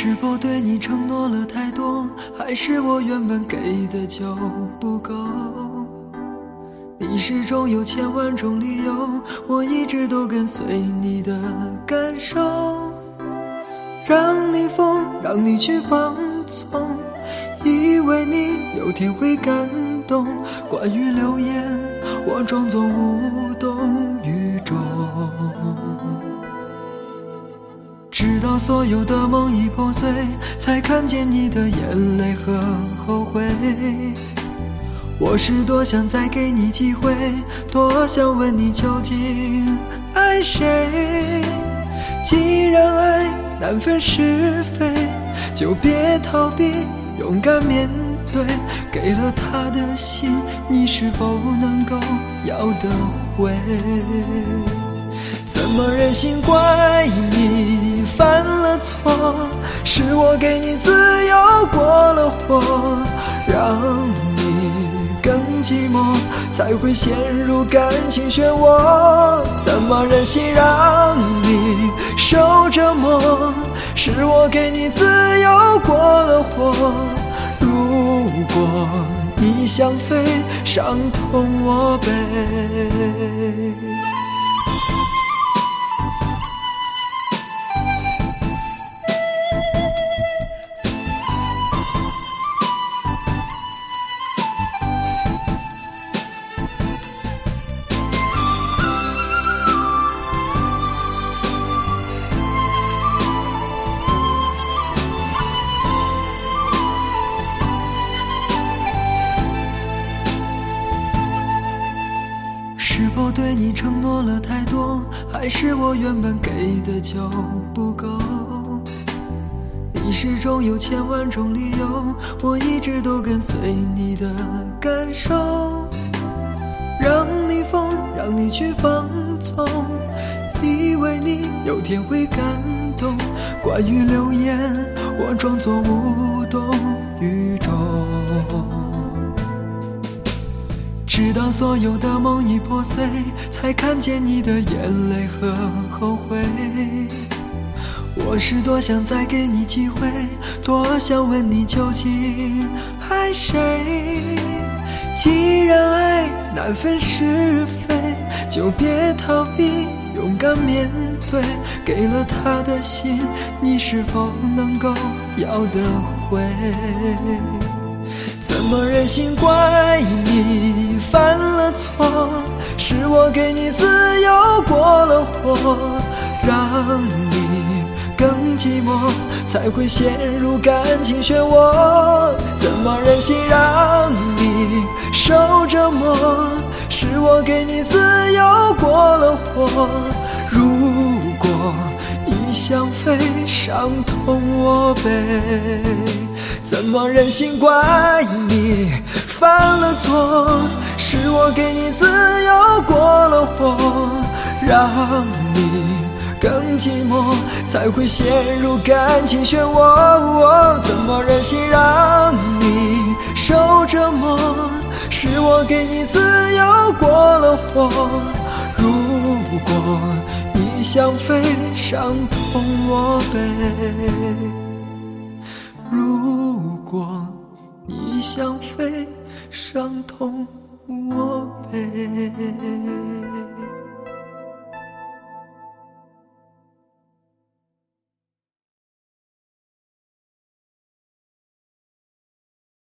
是否对你承诺了太多，还是我原本给的就不够？你始终有千万种理由，我一直都跟随你的感受，让你疯，让你去放纵，以为你有天会感动。关于流言，我装作无动所有的梦已破碎，才看见你的眼泪和后悔。我是多想再给你机会，多想问你究竟爱谁。既然爱难分是非，就别逃避，勇敢面对。给了他的心，你是否能够要得回？怎么忍心怪你是我给你自由过了火，让你更寂寞，才会陷入感情漩涡。怎么忍心让你受折磨？是我给你自由过了火。如果你想飞，伤痛我背。你承诺了太多，还是我原本给的就不够？你始终有千万种理由，我一直都跟随你的感受，让你疯，让你去放纵，以为你有天会感动。关于流言，我装作无动于衷。直到所有的梦已破碎，才看见你的眼泪和后悔。我是多想再给你机会，多想问你究竟爱谁。既然爱难分是非，就别逃避，勇敢面对。给了他的心，你是否能够要得回？怎么忍心怪你犯了错？是我给你自由过了火，让你更寂寞，才会陷入感情漩涡。怎么忍心让你受折磨？是我给你自由过了火。如果你想飞，伤痛我背。怎么忍心怪你犯了错？是我给你自由过了火，让你更寂寞，才会陷入感情漩涡。怎么忍心让你受折磨？是我给你自由过了火。如果你想飞，伤痛我背。如果你想飞，伤痛我背。